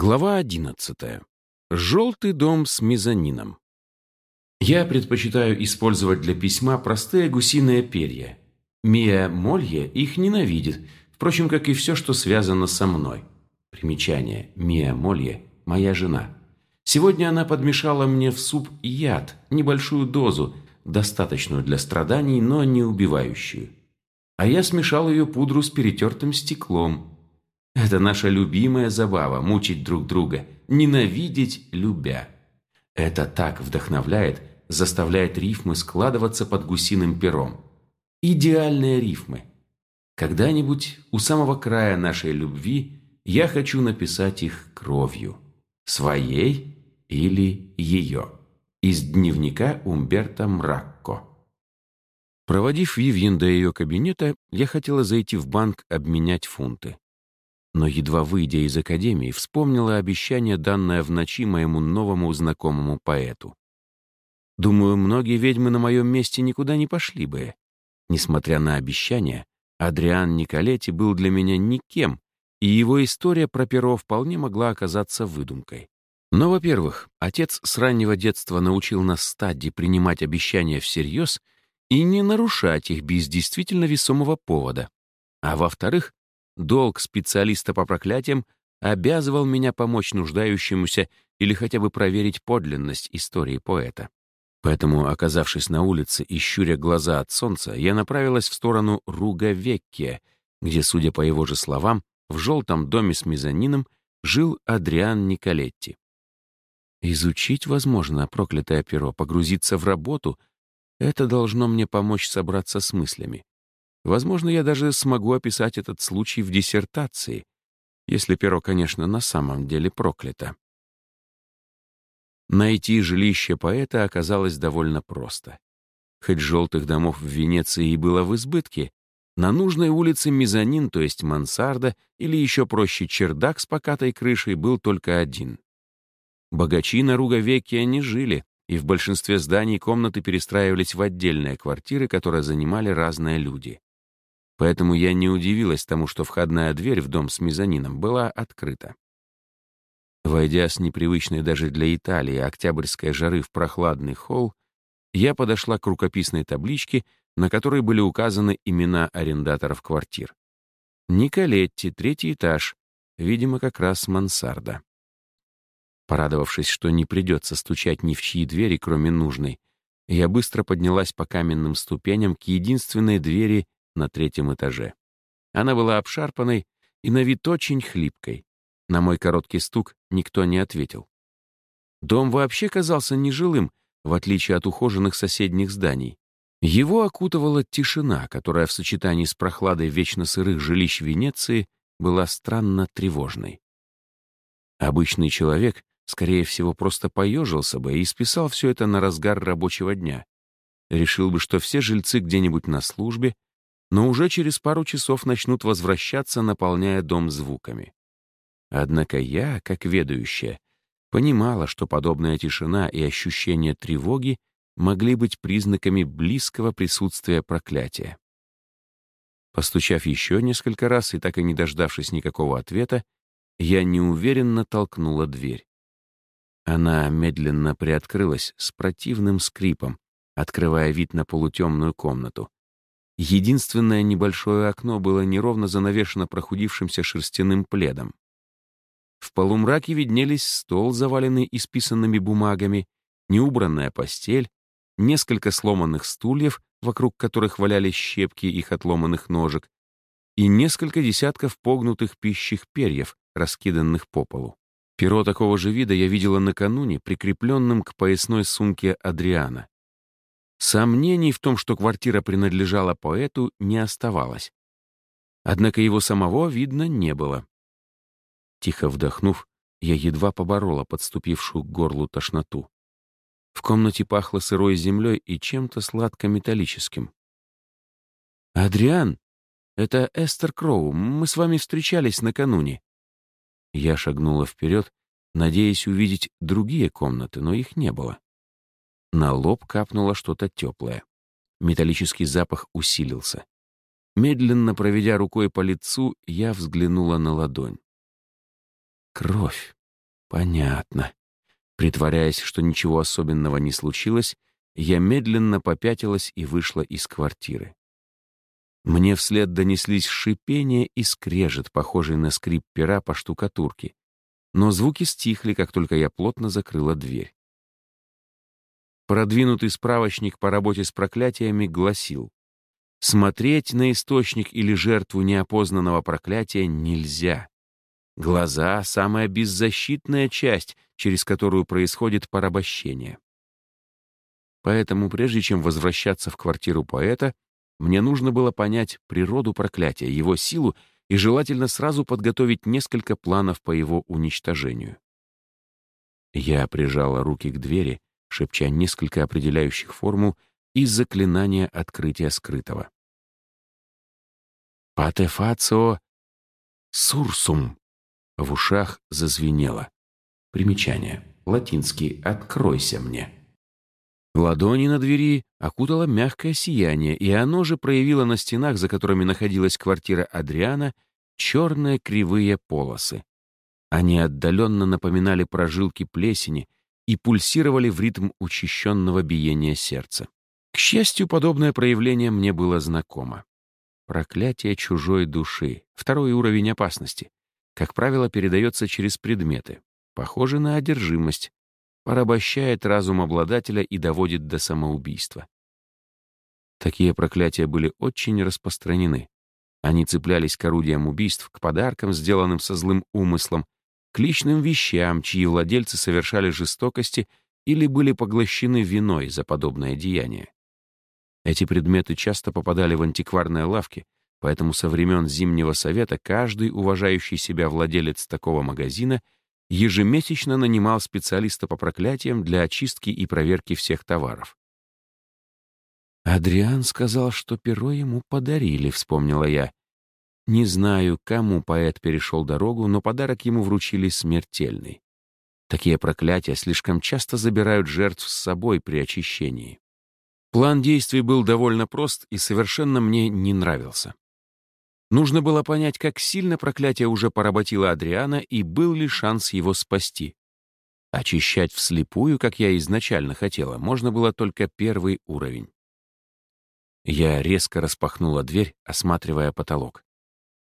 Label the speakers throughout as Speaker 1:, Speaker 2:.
Speaker 1: Глава одиннадцатая. Желтый дом с мезонином. Я предпочитаю использовать для письма простые гусиные перья. Мия Молье их ненавидит, впрочем, как и все, что связано со мной. Примечание. Мия Молье – моя жена. Сегодня она подмешала мне в суп яд, небольшую дозу, достаточную для страданий, но не убивающую. А я смешал ее пудру с перетертым стеклом. Это наша любимая забава – мучить друг друга, ненавидеть любя. Это так вдохновляет, заставляет рифмы складываться под гусиным пером. Идеальные рифмы. Когда-нибудь у самого края нашей любви я хочу написать их кровью. Своей или ее. Из дневника Умберто Мракко. Проводив Вивьен до ее кабинета, я хотела зайти в банк обменять фунты но, едва выйдя из академии, вспомнила обещание, данное в ночи моему новому знакомому поэту. Думаю, многие ведьмы на моем месте никуда не пошли бы. Несмотря на обещание, Адриан Николетти был для меня никем, и его история про перо вполне могла оказаться выдумкой. Но, во-первых, отец с раннего детства научил нас стадии принимать обещания всерьез и не нарушать их без действительно весомого повода. А во-вторых, Долг специалиста по проклятиям обязывал меня помочь нуждающемуся или хотя бы проверить подлинность истории поэта. Поэтому, оказавшись на улице и щуря глаза от солнца, я направилась в сторону Ругавеккия, где, судя по его же словам, в желтом доме с мезонином жил Адриан Николетти. Изучить, возможно, проклятое перо, погрузиться в работу — это должно мне помочь собраться с мыслями. Возможно, я даже смогу описать этот случай в диссертации, если перо, конечно, на самом деле проклято. Найти жилище поэта оказалось довольно просто. Хоть желтых домов в Венеции и было в избытке, на нужной улице мезонин, то есть мансарда, или еще проще чердак с покатой крышей, был только один. Богачи на Руговеке не жили, и в большинстве зданий комнаты перестраивались в отдельные квартиры, которые занимали разные люди. Поэтому я не удивилась тому, что входная дверь в дом с мезонином была открыта. Войдя с непривычной даже для Италии октябрьской жары в прохладный холл, я подошла к рукописной табличке, на которой были указаны имена арендаторов квартир. Николетти, третий этаж, видимо, как раз мансарда. Порадовавшись, что не придется стучать ни в чьи двери, кроме нужной, я быстро поднялась по каменным ступеням к единственной двери на третьем этаже. Она была обшарпанной и на вид очень хлипкой. На мой короткий стук никто не ответил. Дом вообще казался нежилым, в отличие от ухоженных соседних зданий. Его окутывала тишина, которая в сочетании с прохладой вечно сырых жилищ Венеции была странно тревожной. Обычный человек, скорее всего, просто поежился бы и списал все это на разгар рабочего дня. Решил бы, что все жильцы где-нибудь на службе, но уже через пару часов начнут возвращаться, наполняя дом звуками. Однако я, как ведущая, понимала, что подобная тишина и ощущение тревоги могли быть признаками близкого присутствия проклятия. Постучав еще несколько раз и так и не дождавшись никакого ответа, я неуверенно толкнула дверь. Она медленно приоткрылась с противным скрипом, открывая вид на полутемную комнату. Единственное небольшое окно было неровно занавешено прохудившимся шерстяным пледом. В полумраке виднелись стол, заваленный исписанными бумагами, неубранная постель, несколько сломанных стульев, вокруг которых валялись щепки их отломанных ножек, и несколько десятков погнутых пищих перьев, раскиданных по полу. Перо такого же вида я видела накануне, прикрепленным к поясной сумке Адриана. Сомнений в том, что квартира принадлежала поэту, не оставалось. Однако его самого видно не было. Тихо вдохнув, я едва поборола подступившую к горлу тошноту. В комнате пахло сырой землей и чем-то сладко-металлическим. «Адриан, это Эстер Кроу, мы с вами встречались накануне». Я шагнула вперед, надеясь увидеть другие комнаты, но их не было. На лоб капнуло что-то теплое. Металлический запах усилился. Медленно проведя рукой по лицу, я взглянула на ладонь. Кровь. Понятно. Притворяясь, что ничего особенного не случилось, я медленно попятилась и вышла из квартиры. Мне вслед донеслись шипение и скрежет, похожий на скрип пера по штукатурке. Но звуки стихли, как только я плотно закрыла дверь. Продвинутый справочник по работе с проклятиями гласил, смотреть на источник или жертву неопознанного проклятия нельзя. Глаза — самая беззащитная часть, через которую происходит порабощение. Поэтому, прежде чем возвращаться в квартиру поэта, мне нужно было понять природу проклятия, его силу и желательно сразу подготовить несколько планов по его уничтожению. Я прижала руки к двери, шепча несколько определяющих формул и заклинания открытия скрытого. «Патефацио сурсум» в ушах зазвенело. Примечание. Латинский «откройся мне». Ладони на двери окутало мягкое сияние, и оно же проявило на стенах, за которыми находилась квартира Адриана, черные кривые полосы. Они отдаленно напоминали прожилки плесени и пульсировали в ритм учащенного биения сердца. К счастью, подобное проявление мне было знакомо. Проклятие чужой души, второй уровень опасности, как правило, передается через предметы, похоже на одержимость, порабощает разум обладателя и доводит до самоубийства. Такие проклятия были очень распространены. Они цеплялись к орудиям убийств, к подаркам, сделанным со злым умыслом, к личным вещам, чьи владельцы совершали жестокости или были поглощены виной за подобное деяние. Эти предметы часто попадали в антикварные лавки, поэтому со времен Зимнего Совета каждый уважающий себя владелец такого магазина — ежемесячно нанимал специалиста по проклятиям для очистки и проверки всех товаров. «Адриан сказал, что перо ему подарили», — вспомнила я. Не знаю, кому поэт перешел дорогу, но подарок ему вручили смертельный. Такие проклятия слишком часто забирают жертв с собой при очищении. План действий был довольно прост и совершенно мне не нравился. Нужно было понять, как сильно проклятие уже поработило Адриана и был ли шанс его спасти. Очищать вслепую, как я изначально хотела, можно было только первый уровень. Я резко распахнула дверь, осматривая потолок.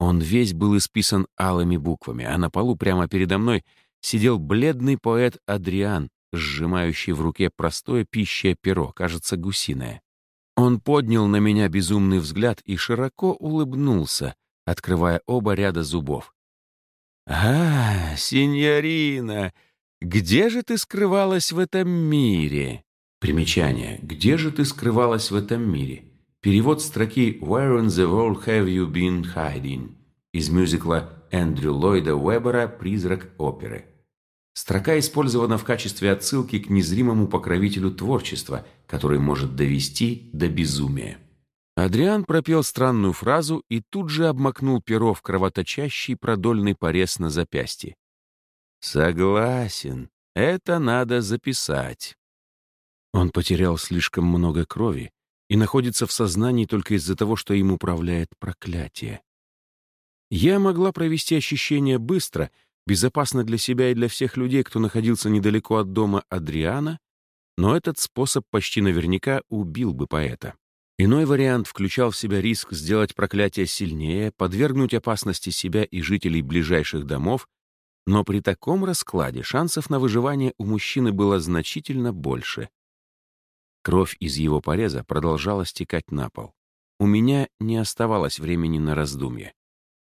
Speaker 1: Он весь был исписан алыми буквами, а на полу прямо передо мной сидел бледный поэт Адриан, сжимающий в руке простое пищее перо, кажется, гусиное. Он поднял на меня безумный взгляд и широко улыбнулся, открывая оба ряда зубов. «А, синьорина, где же ты скрывалась в этом мире?» Примечание. «Где же ты скрывалась в этом мире?» Перевод строки «Where in the world have you been hiding?» из мюзикла Эндрю Ллойда Уэббера «Призрак оперы». Строка использована в качестве отсылки к незримому покровителю творчества, который может довести до безумия. Адриан пропел странную фразу и тут же обмакнул перо в кровоточащий продольный порез на запястье. «Согласен, это надо записать». Он потерял слишком много крови и находится в сознании только из-за того, что им управляет проклятие. Я могла провести ощущение быстро — безопасно для себя и для всех людей, кто находился недалеко от дома Адриана, но этот способ почти наверняка убил бы поэта. Иной вариант включал в себя риск сделать проклятие сильнее, подвергнуть опасности себя и жителей ближайших домов, но при таком раскладе шансов на выживание у мужчины было значительно больше. Кровь из его пореза продолжала стекать на пол. У меня не оставалось времени на раздумье.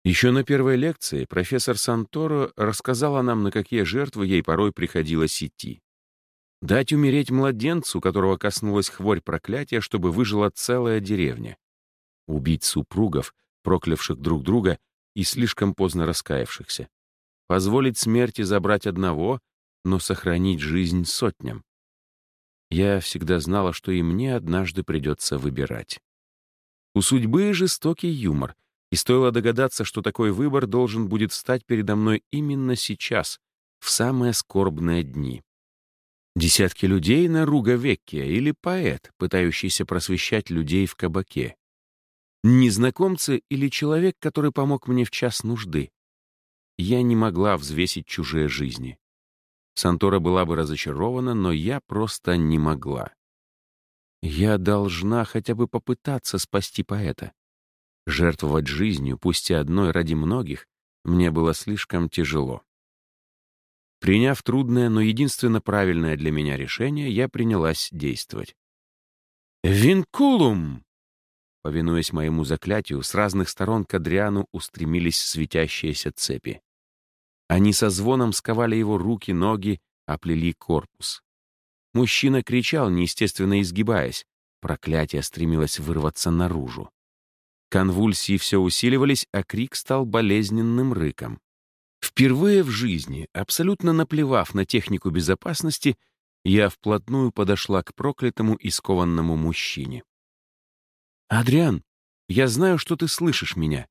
Speaker 1: Еще на первой лекции профессор Санторо рассказала нам, на какие жертвы ей порой приходилось идти. Дать умереть младенцу, которого коснулась хворь проклятия, чтобы выжила целая деревня. Убить супругов, проклявших друг друга и слишком поздно раскаявшихся. Позволить смерти забрать одного, но сохранить жизнь сотням. Я всегда знала, что и мне однажды придется выбирать. У судьбы жестокий юмор — и стоило догадаться, что такой выбор должен будет стать передо мной именно сейчас, в самые скорбные дни. Десятки людей на Руга-Векке или поэт, пытающийся просвещать людей в кабаке. Незнакомцы или человек, который помог мне в час нужды. Я не могла взвесить чужие жизни. Сантора была бы разочарована, но я просто не могла. Я должна хотя бы попытаться спасти поэта. Жертвовать жизнью, пусть и одной ради многих, мне было слишком тяжело. Приняв трудное, но единственно правильное для меня решение, я принялась действовать. «Винкулум!» Повинуясь моему заклятию, с разных сторон к Адриану устремились светящиеся цепи. Они со звоном сковали его руки, ноги, оплели корпус. Мужчина кричал, неестественно изгибаясь. Проклятие стремилось вырваться наружу. Конвульсии все усиливались, а крик стал болезненным рыком. Впервые в жизни, абсолютно наплевав на технику безопасности, я вплотную подошла к проклятому и скованному мужчине. «Адриан, я знаю, что ты слышишь меня.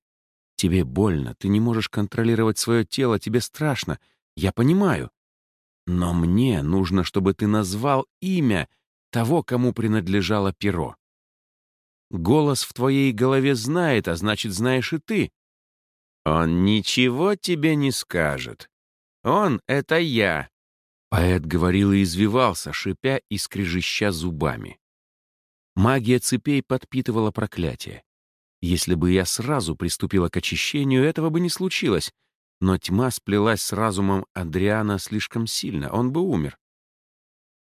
Speaker 1: Тебе больно, ты не можешь контролировать свое тело, тебе страшно. Я понимаю. Но мне нужно, чтобы ты назвал имя того, кому принадлежало перо. Голос в твоей голове знает, а значит, знаешь и ты. Он ничего тебе не скажет. Он — это я. Поэт говорил и извивался, шипя и скрежеща зубами. Магия цепей подпитывала проклятие. Если бы я сразу приступила к очищению, этого бы не случилось. Но тьма сплелась с разумом Адриана слишком сильно, он бы умер.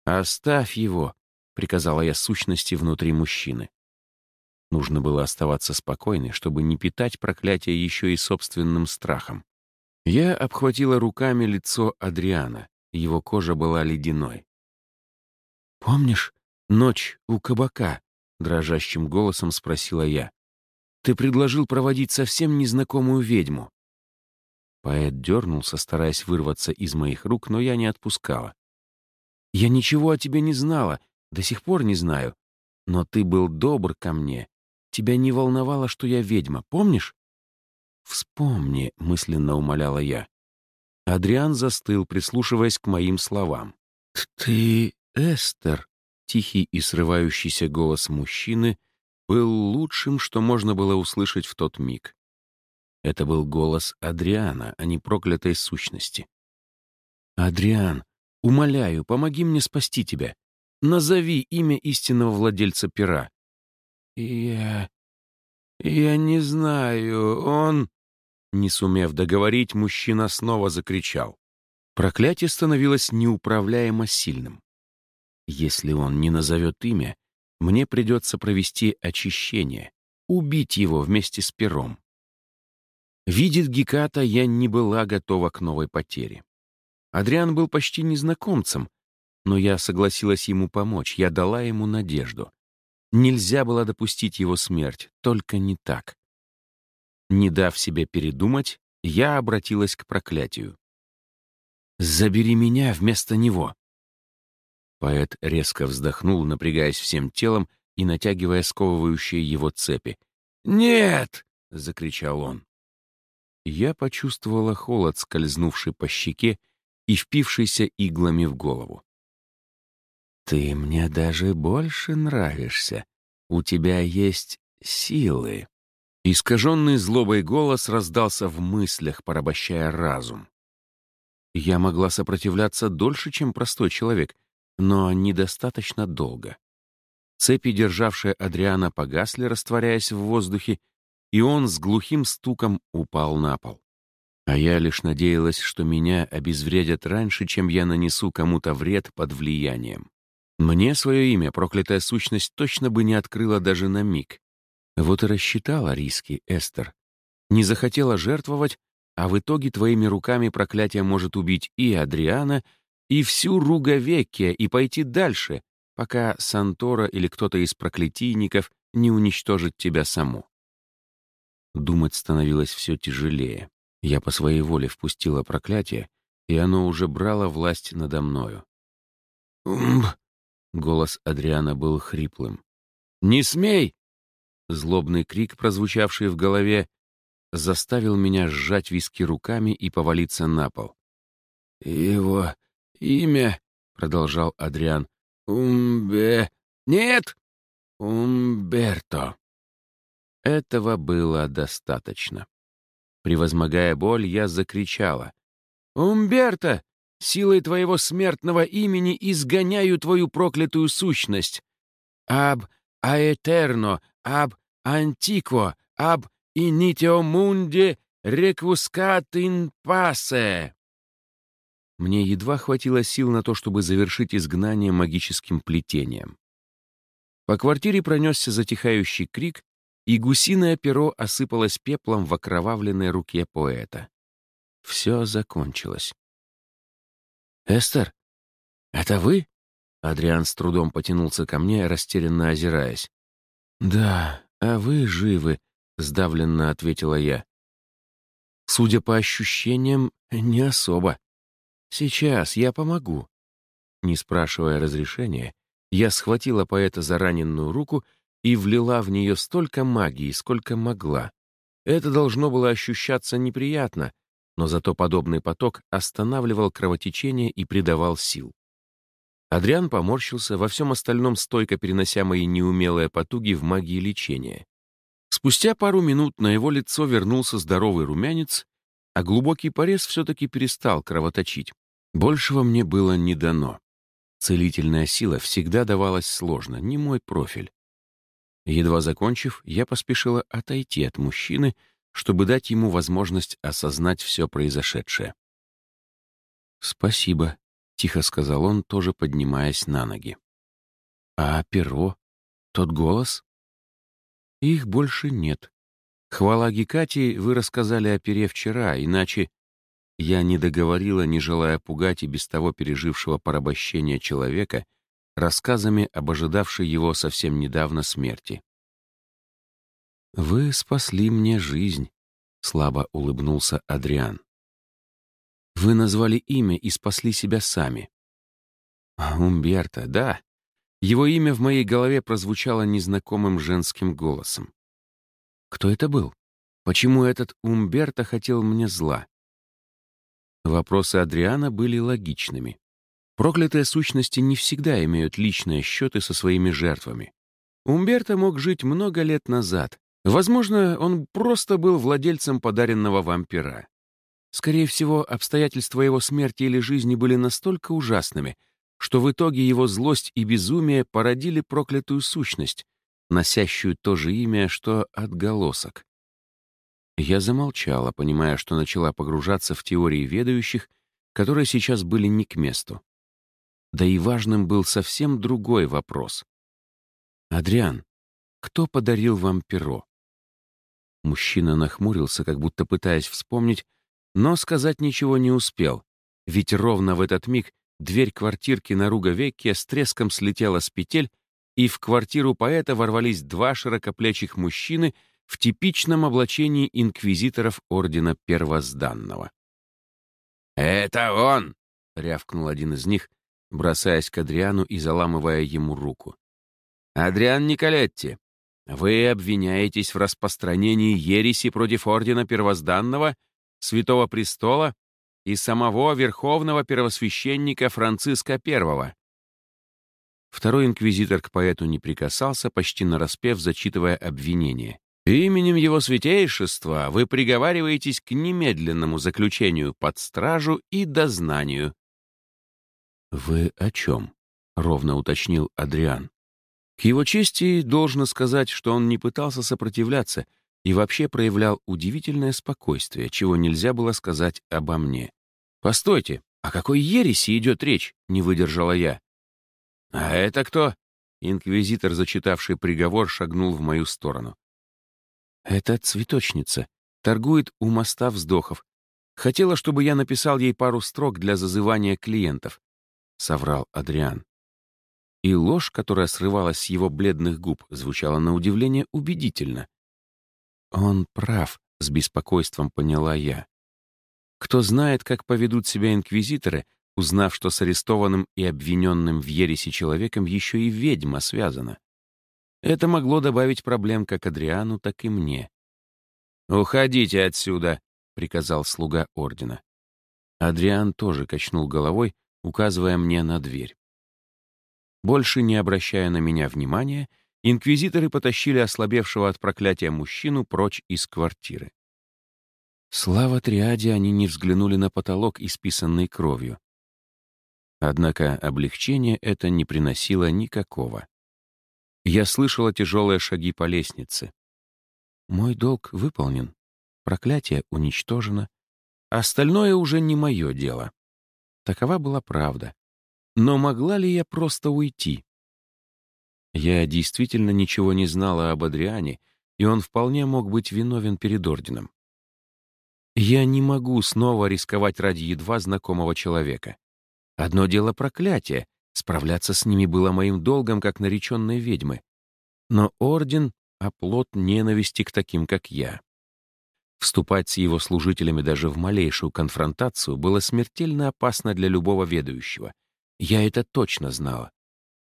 Speaker 1: «Оставь его», — приказала я сущности внутри мужчины. Нужно было оставаться спокойной, чтобы не питать проклятие еще и собственным страхом. Я обхватила руками лицо Адриана, его кожа была ледяной. «Помнишь ночь у кабака?» — дрожащим голосом спросила я. «Ты предложил проводить совсем незнакомую ведьму. Поэт дернулся, стараясь вырваться из моих рук, но я не отпускала. «Я ничего о тебе не знала, до сих пор не знаю. Но ты был добр ко мне. Тебя не волновало, что я ведьма, помнишь?» «Вспомни», — мысленно умоляла я. Адриан застыл, прислушиваясь к моим словам. «Ты Эстер», — тихий и срывающийся голос мужчины, был лучшим, что можно было услышать в тот миг. Это был голос Адриана, а не проклятой сущности. «Адриан, умоляю, помоги мне спасти тебя. Назови имя истинного владельца пера». «Я... я не знаю, он...» Не сумев договорить, мужчина снова закричал. Проклятие становилось неуправляемо сильным. Если он не назовет имя, мне придется провести очищение, убить его вместе с пером. Видит Геката, я не была готова к новой потере. Адриан был почти незнакомцем, но я согласилась ему помочь, я дала ему надежду. Нельзя было допустить его смерть, только не так. Не дав себе передумать, я обратилась к проклятию. «Забери меня вместо него!» Поэт резко вздохнул, напрягаясь всем телом и натягивая сковывающие его цепи. «Нет!» — закричал он. Я почувствовала холод, скользнувший по щеке и впившийся иглами в голову. «Ты мне даже больше нравишься. У тебя есть силы». Искаженный злобой голос раздался в мыслях, порабощая разум. Я могла сопротивляться дольше, чем простой человек, но недостаточно долго. Цепи, державшие Адриана, погасли, растворяясь в воздухе, и он с глухим стуком упал на пол. А я лишь надеялась, что меня обезвредят раньше, чем я нанесу кому-то вред под влиянием. Мне свое имя проклятая сущность точно бы не открыла даже на миг. Вот и рассчитала риски, Эстер. Не захотела жертвовать, а в итоге твоими руками проклятие может убить и Адриана, и всю Руговеккия, и пойти дальше, пока Сантора или кто-то из проклятийников не уничтожит тебя саму. Думать становилось все тяжелее. Я по своей воле впустила проклятие, и оно уже брало власть надо мною. «Умб!» — голос Адриана был хриплым. «Не смей!» Злобный крик, прозвучавший в голове, заставил меня сжать виски руками и повалиться на пол. «Его имя», — продолжал Адриан, — «Умбе...» «Нет! Умберто». Этого было достаточно. Превозмогая боль, я закричала. «Умберто! силой твоего смертного имени изгоняю твою проклятую сущность. Аб аэтерно, аб антикво, аб инитио мунде реквускат ин пасе. Мне едва хватило сил на то, чтобы завершить изгнание магическим плетением. По квартире пронесся затихающий крик, и гусиное перо осыпалось пеплом в окровавленной руке поэта. Все закончилось. «Эстер, это вы?» Адриан с трудом потянулся ко мне, растерянно озираясь. «Да, а вы живы», — сдавленно ответила я. «Судя по ощущениям, не особо. Сейчас я помогу». Не спрашивая разрешения, я схватила поэта за раненную руку и влила в нее столько магии, сколько могла. Это должно было ощущаться неприятно, но зато подобный поток останавливал кровотечение и придавал сил. Адриан поморщился, во всем остальном стойко перенося мои неумелые потуги в магии лечения. Спустя пару минут на его лицо вернулся здоровый румянец, а глубокий порез все-таки перестал кровоточить. Большего мне было не дано. Целительная сила всегда давалась сложно, не мой профиль. Едва закончив, я поспешила отойти от мужчины, чтобы дать ему возможность осознать все произошедшее. «Спасибо», — тихо сказал он, тоже поднимаясь на ноги. «А перо? Тот голос?» «Их больше нет. Хвала Гекате, вы рассказали о пере вчера, иначе...» Я не договорила, не желая пугать и без того пережившего порабощение человека рассказами об ожидавшей его совсем недавно смерти. «Вы спасли мне жизнь», — слабо улыбнулся Адриан. «Вы назвали имя и спасли себя сами». «Умберто, да». Его имя в моей голове прозвучало незнакомым женским голосом. Кто это был? Почему этот Умберто хотел мне зла? Вопросы Адриана были логичными. Проклятые сущности не всегда имеют личные счеты со своими жертвами. Умберто мог жить много лет назад, Возможно, он просто был владельцем подаренного вампира. Скорее всего, обстоятельства его смерти или жизни были настолько ужасными, что в итоге его злость и безумие породили проклятую сущность, носящую то же имя, что отголосок. Я замолчала, понимая, что начала погружаться в теории ведающих, которые сейчас были не к месту. Да и важным был совсем другой вопрос. «Адриан, кто подарил вам перо?» Мужчина нахмурился, как будто пытаясь вспомнить, но сказать ничего не успел, ведь ровно в этот миг дверь квартирки на Руговекке с треском слетела с петель, и в квартиру поэта ворвались два широкоплечих мужчины в типичном облачении инквизиторов Ордена Первозданного. «Это он!» — рявкнул один из них, бросаясь к Адриану и заламывая ему руку. «Адриан Николетти, вы обвиняетесь в распространении ереси против Ордена Первозданного, Святого Престола и самого Верховного Первосвященника Франциска I. Второй инквизитор к поэту не прикасался, почти нараспев, зачитывая обвинение. «Именем его святейшества вы приговариваетесь к немедленному заключению под стражу и дознанию». «Вы о чем?» — ровно уточнил Адриан. К его чести должно сказать, что он не пытался сопротивляться и вообще проявлял удивительное спокойствие, чего нельзя было сказать обо мне. «Постойте, о какой ереси идет речь?» — не выдержала я. «А это кто?» — инквизитор, зачитавший приговор, шагнул в мою сторону. «Это цветочница. Торгует у моста вздохов. Хотела, чтобы я написал ей пару строк для зазывания клиентов», — соврал Адриан. И ложь, которая срывалась с его бледных губ, звучала на удивление убедительно. «Он прав», — с беспокойством поняла я. Кто знает, как поведут себя инквизиторы, узнав, что с арестованным и обвиненным в ереси человеком еще и ведьма связана. Это могло добавить проблем как Адриану, так и мне. «Уходите отсюда», — приказал слуга ордена. Адриан тоже качнул головой, указывая мне на дверь. Больше не обращая на меня внимания, инквизиторы потащили ослабевшего от проклятия мужчину прочь из квартиры. Слава триаде, они не взглянули на потолок, исписанный кровью. Однако облегчения это не приносило никакого. Я слышала тяжелые шаги по лестнице. Мой долг выполнен, проклятие уничтожено, остальное уже не мое дело. Такова была правда. Но могла ли я просто уйти? Я действительно ничего не знала об Адриане, и он вполне мог быть виновен перед орденом. Я не могу снова рисковать ради едва знакомого человека. Одно дело проклятие, справляться с ними было моим долгом, как нареченной ведьмы. Но орден — оплот ненависти к таким, как я. Вступать с его служителями даже в малейшую конфронтацию было смертельно опасно для любого ведающего. Я это точно знала.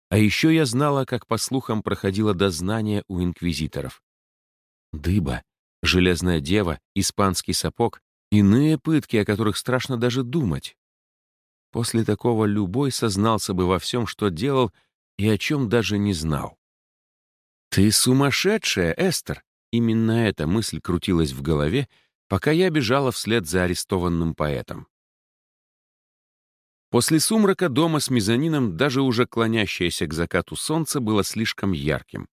Speaker 1: А еще я знала, как, по слухам, проходило дознание у инквизиторов. Дыба, железная дева, испанский сапог — иные пытки, о которых страшно даже думать. После такого любой сознался бы во всем, что делал и о чем даже не знал. «Ты сумасшедшая, Эстер!» Именно эта мысль крутилась в голове, пока я бежала вслед за арестованным поэтом. После сумрака дома с мезонином даже уже клонящееся к закату солнце было слишком ярким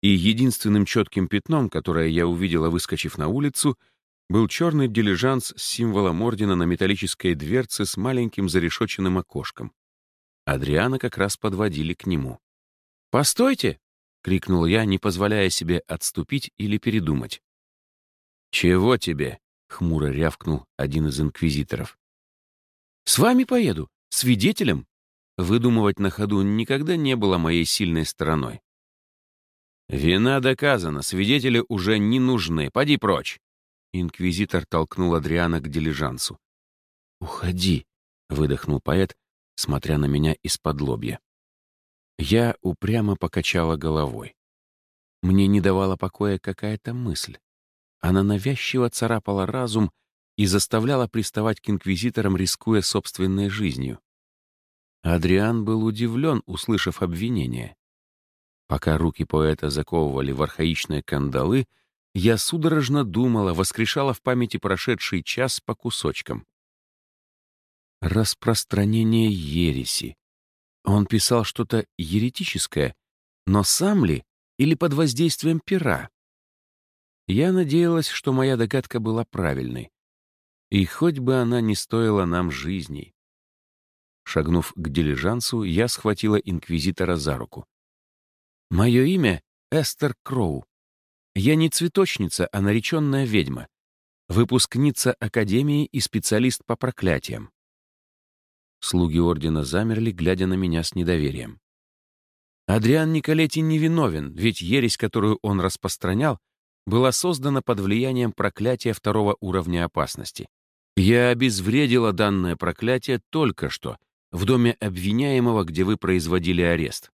Speaker 1: и единственным четким пятном, которое я увидела, выскочив на улицу, был черный дилижанс с символом ордена на металлической дверце с маленьким зарешоченным окошком. Адриана как раз подводили к нему. «Постойте!» — крикнул я, не позволяя себе отступить или передумать. «Чего тебе?» — хмуро рявкнул один из инквизиторов. «С вами поеду, свидетелем!» Выдумывать на ходу никогда не было моей сильной стороной. «Вина доказана, свидетели уже не нужны. Поди прочь!» Инквизитор толкнул Адриана к дилижансу. «Уходи!» — выдохнул поэт, смотря на меня из-под лобья. Я упрямо покачала головой. Мне не давала покоя какая-то мысль. Она навязчиво царапала разум и заставляла приставать к инквизиторам, рискуя собственной жизнью. Адриан был удивлен, услышав обвинение. Пока руки поэта заковывали в архаичные кандалы, я судорожно думала, воскрешала в памяти прошедший час по кусочкам. Распространение ереси. Он писал что-то еретическое, но сам ли или под воздействием пера? Я надеялась, что моя догадка была правильной. И хоть бы она не стоила нам жизней. Шагнув к дилижансу, я схватила инквизитора за руку. Мое имя — Эстер Кроу. Я не цветочница, а нареченная ведьма. Выпускница Академии и специалист по проклятиям. Слуги Ордена замерли, глядя на меня с недоверием. Адриан Николетти невиновен, ведь ересь, которую он распространял, была создана под влиянием проклятия второго уровня опасности. Я обезвредила данное проклятие только что, в доме обвиняемого, где вы производили арест.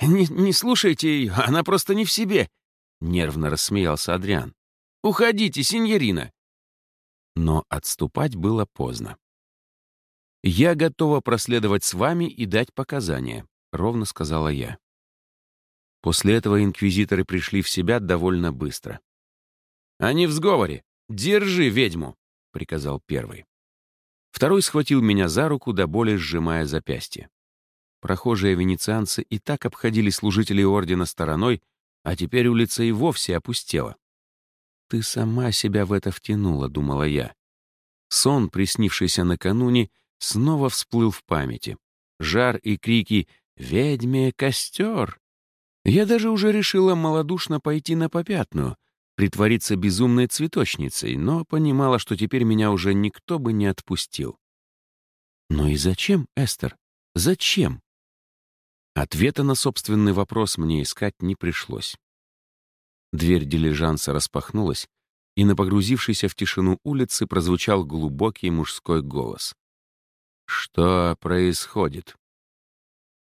Speaker 1: «Не, не слушайте ее, она просто не в себе», — нервно рассмеялся Адриан. «Уходите, синьорина». Но отступать было поздно. «Я готова проследовать с вами и дать показания», — ровно сказала я. После этого инквизиторы пришли в себя довольно быстро. «Они в сговоре. Держи ведьму», — приказал первый. Второй схватил меня за руку, до боли сжимая запястье. Прохожие венецианцы и так обходили служителей ордена стороной, а теперь улица и вовсе опустела. «Ты сама себя в это втянула», — думала я. Сон, приснившийся накануне, снова всплыл в памяти. Жар и крики «Ведьме костер!». Я даже уже решила малодушно пойти на попятную, притвориться безумной цветочницей, но понимала, что теперь меня уже никто бы не отпустил. «Ну и зачем, Эстер? Зачем?» Ответа на собственный вопрос мне искать не пришлось. Дверь дилижанса распахнулась, и на погрузившейся в тишину улицы прозвучал глубокий мужской голос. «Что происходит?»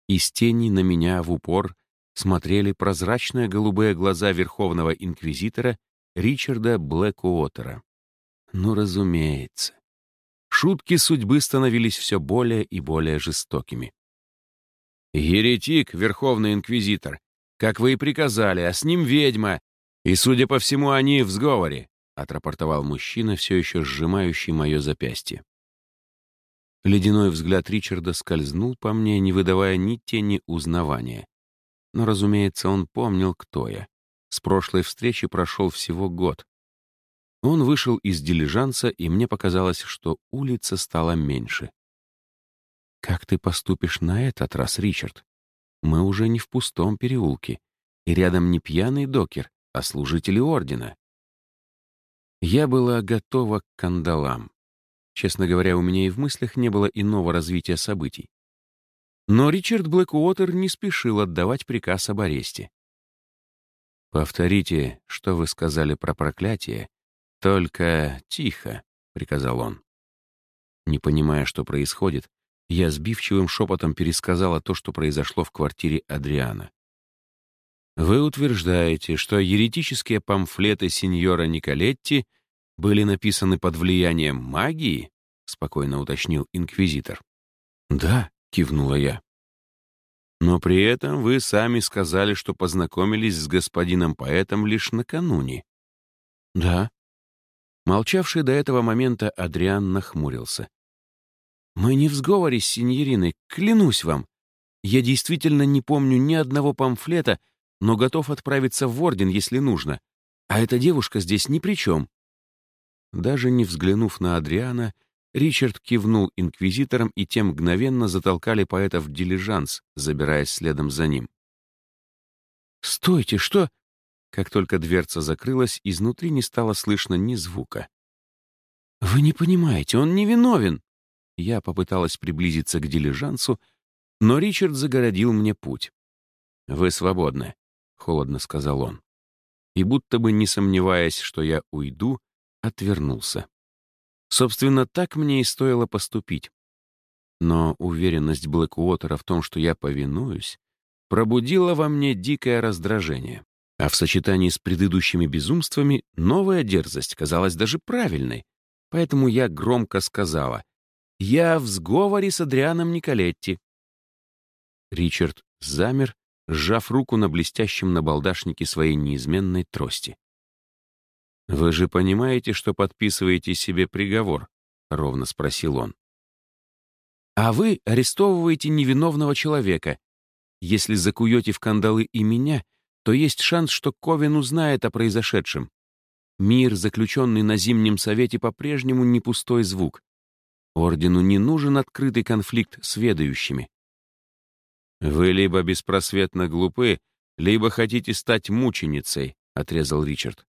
Speaker 1: Из тени на меня в упор смотрели прозрачные голубые глаза Верховного Инквизитора Ричарда Блэкуотера. Ну, разумеется. Шутки судьбы становились все более и более жестокими. «Еретик, Верховный Инквизитор, как вы и приказали, а с ним ведьма, и, судя по всему, они в сговоре», отрапортовал мужчина, все еще сжимающий мое запястье. Ледяной взгляд Ричарда скользнул по мне, не выдавая ни тени узнавания. Но, разумеется, он помнил, кто я. С прошлой встречи прошел всего год. Он вышел из дилижанса, и мне показалось, что улица стала меньше. «Как ты поступишь на этот раз, Ричард? Мы уже не в пустом переулке, и рядом не пьяный докер, а служители ордена». Я была готова к кандалам. Честно говоря, у меня и в мыслях не было иного развития событий. Но Ричард Блэкуотер не спешил отдавать приказ об аресте. «Повторите, что вы сказали про проклятие, только тихо», — приказал он. Не понимая, что происходит, я сбивчивым шепотом пересказала то, что произошло в квартире Адриана. «Вы утверждаете, что еретические памфлеты сеньора Николетти — были написаны под влиянием магии?» — спокойно уточнил инквизитор. «Да», — кивнула я. «Но при этом вы сами сказали, что познакомились с господином поэтом лишь накануне». «Да». Молчавший до этого момента Адриан нахмурился. «Мы не в сговоре с синьориной, клянусь вам. Я действительно не помню ни одного памфлета, но готов отправиться в Орден, если нужно. А эта девушка здесь ни при чем. Даже не взглянув на Адриана, Ричард кивнул инквизиторам, и тем мгновенно затолкали поэта в дилижанс, забираясь следом за ним. «Стойте, что?» Как только дверца закрылась, изнутри не стало слышно ни звука. «Вы не понимаете, он невиновен!» Я попыталась приблизиться к дилижансу, но Ричард загородил мне путь. «Вы свободны», — холодно сказал он. И будто бы не сомневаясь, что я уйду, отвернулся. Собственно, так мне и стоило поступить. Но уверенность Блэкуотера в том, что я повинуюсь, пробудила во мне дикое раздражение. А в сочетании с предыдущими безумствами новая дерзость казалась даже правильной. Поэтому я громко сказала «Я в сговоре с Адрианом Николетти». Ричард замер, сжав руку на блестящем набалдашнике своей неизменной трости. «Вы же понимаете, что подписываете себе приговор?» — ровно спросил он. «А вы арестовываете невиновного человека. Если закуете в кандалы и меня, то есть шанс, что Ковен узнает о произошедшем. Мир, заключенный на Зимнем Совете, по-прежнему не пустой звук. Ордену не нужен открытый конфликт с ведающими. «Вы либо беспросветно глупы, либо хотите стать мученицей», — отрезал Ричард.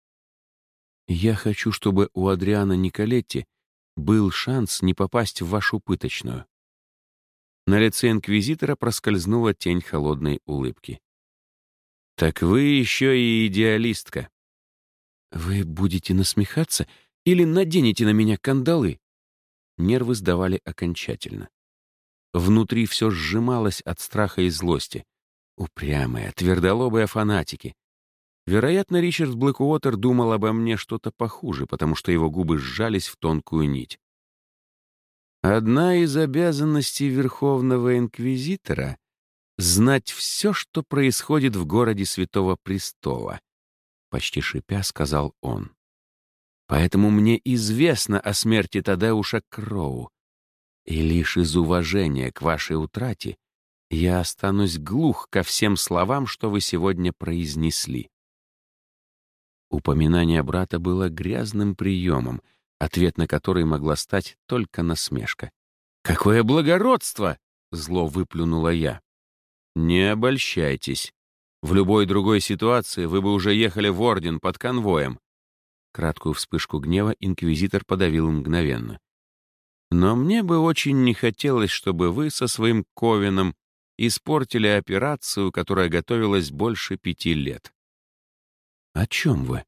Speaker 1: Я хочу, чтобы у Адриана Николетти был шанс не попасть в вашу пыточную. На лице инквизитора проскользнула тень холодной улыбки. «Так вы еще и идеалистка». «Вы будете насмехаться или наденете на меня кандалы?» Нервы сдавали окончательно. Внутри все сжималось от страха и злости. Упрямые, твердолобые фанатики. Вероятно, Ричард Блэкуотер думал обо мне что-то похуже, потому что его губы сжались в тонкую нить. Одна из обязанностей Верховного Инквизитора — знать все, что происходит в городе Святого Престола, — почти шипя сказал он. Поэтому мне известно о смерти Тадеуша Кроу, и лишь из уважения к вашей утрате я останусь глух ко всем словам, что вы сегодня произнесли. Упоминание брата было грязным приемом, ответ на который могла стать только насмешка. «Какое благородство!» — зло выплюнула я. «Не обольщайтесь. В любой другой ситуации вы бы уже ехали в Орден под конвоем». Краткую вспышку гнева инквизитор подавил мгновенно. «Но мне бы очень не хотелось, чтобы вы со своим Ковином испортили операцию, которая готовилась больше пяти лет. «О чем вы?»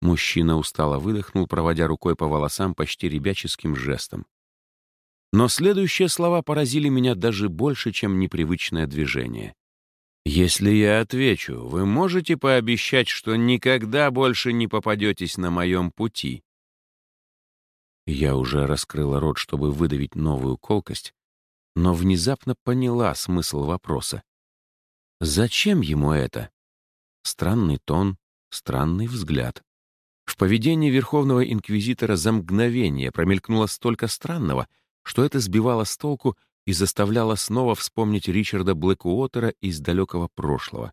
Speaker 1: Мужчина устало выдохнул, проводя рукой по волосам почти ребяческим жестом. Но следующие слова поразили меня даже больше, чем непривычное движение. «Если я отвечу, вы можете пообещать, что никогда больше не попадетесь на моем пути?» Я уже раскрыла рот, чтобы выдавить новую колкость, но внезапно поняла смысл вопроса. Зачем ему это? Странный тон, Странный взгляд. В поведении Верховного Инквизитора за мгновение промелькнуло столько странного, что это сбивало с толку и заставляло снова вспомнить Ричарда Блэкуотера из далекого прошлого.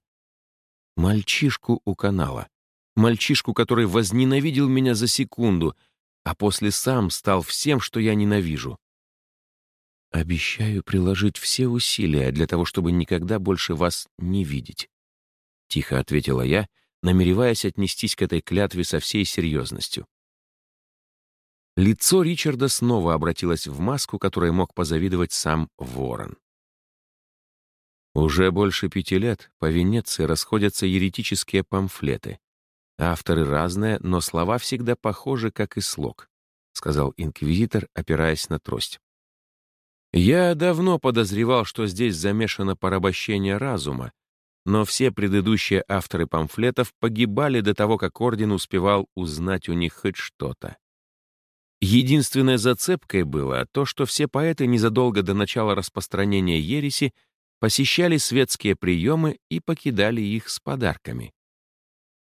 Speaker 1: Мальчишку у канала. Мальчишку, который возненавидел меня за секунду, а после сам стал всем, что я ненавижу. Обещаю приложить все усилия для того, чтобы никогда больше вас не видеть. Тихо ответила я, намереваясь отнестись к этой клятве со всей серьезностью. Лицо Ричарда снова обратилось в маску, которой мог позавидовать сам Ворон. Уже больше пяти лет по Венеции расходятся еретические памфлеты. Авторы разные, но слова всегда похожи, как и слог, сказал инквизитор, опираясь на трость. Я давно подозревал, что здесь замешано порабощение разума, но все предыдущие авторы памфлетов погибали до того, как Орден успевал узнать у них хоть что-то. Единственной зацепкой было то, что все поэты незадолго до начала распространения ереси посещали светские приемы и покидали их с подарками.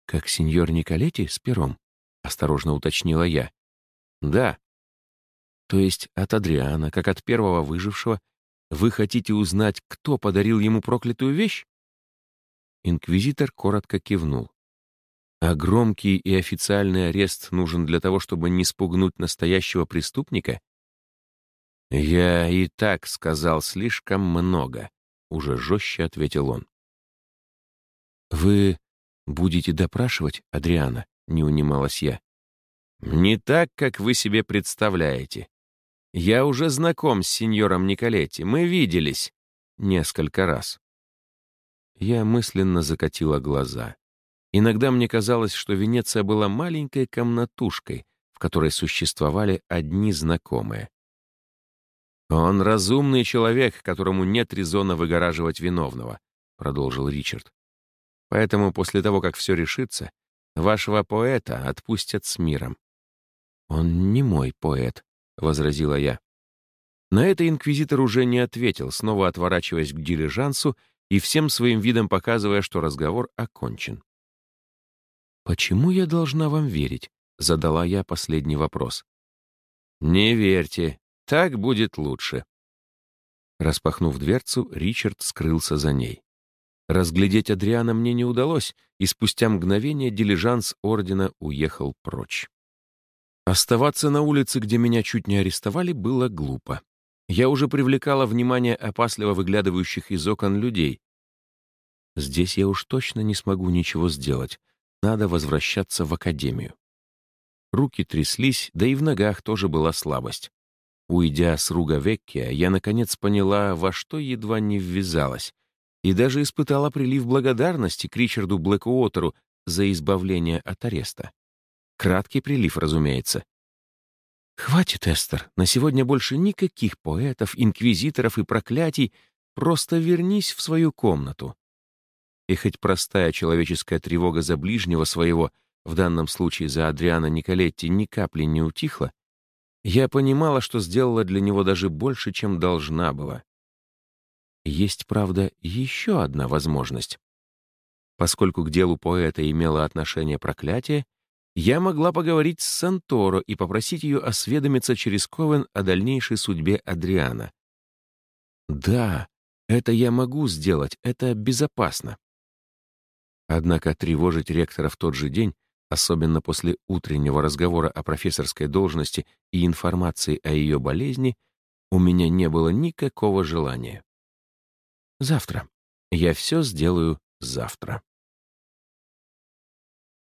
Speaker 1: «Как сеньор Николетти с пером?» — осторожно уточнила я. «Да». «То есть от Адриана, как от первого выжившего, вы хотите узнать, кто подарил ему проклятую вещь?» Инквизитор коротко кивнул. А громкий и официальный арест нужен для того, чтобы не спугнуть настоящего преступника? «Я и так сказал слишком много», — уже жестче ответил он. «Вы будете допрашивать Адриана?» — не унималась я. «Не так, как вы себе представляете. Я уже знаком с сеньором Николетти, мы виделись несколько раз». Я мысленно закатила глаза. Иногда мне казалось, что Венеция была маленькой комнатушкой, в которой существовали одни знакомые. «Он разумный человек, которому нет резона выгораживать виновного», — продолжил Ричард. «Поэтому после того, как все решится, вашего поэта отпустят с миром». «Он не мой поэт», — возразила я. На это инквизитор уже не ответил, снова отворачиваясь к дилижансу и всем своим видом показывая, что разговор окончен. «Почему я должна вам верить?» — задала я последний вопрос. «Не верьте, так будет лучше». Распахнув дверцу, Ричард скрылся за ней. Разглядеть Адриана мне не удалось, и спустя мгновение дилижанс ордена уехал прочь. Оставаться на улице, где меня чуть не арестовали, было глупо. Я уже привлекала внимание опасливо выглядывающих из окон людей. Здесь я уж точно не смогу ничего сделать, надо возвращаться в академию. Руки тряслись, да и в ногах тоже была слабость. Уйдя с Руга-Веккия, я наконец поняла, во что едва не ввязалась, и даже испытала прилив благодарности к Ричарду Блэкуотеру за избавление от ареста. Краткий прилив, разумеется. «Хватит, Эстер, на сегодня больше никаких поэтов, инквизиторов и проклятий, просто вернись в свою комнату. И хоть простая человеческая тревога за ближнего своего, в данном случае за Адриана Николетти, ни капли не утихла, я понимала, что сделала для него даже больше, чем должна была. Есть, правда, еще одна возможность. Поскольку к делу поэта имело отношение проклятие, я могла поговорить с Санторо и попросить ее осведомиться через Ковен о дальнейшей судьбе Адриана. Да, это я могу сделать, это безопасно. Однако тревожить ректора в тот же день, особенно после утреннего разговора о профессорской должности и информации о ее болезни, у меня не было никакого желания. Завтра. Я все сделаю завтра.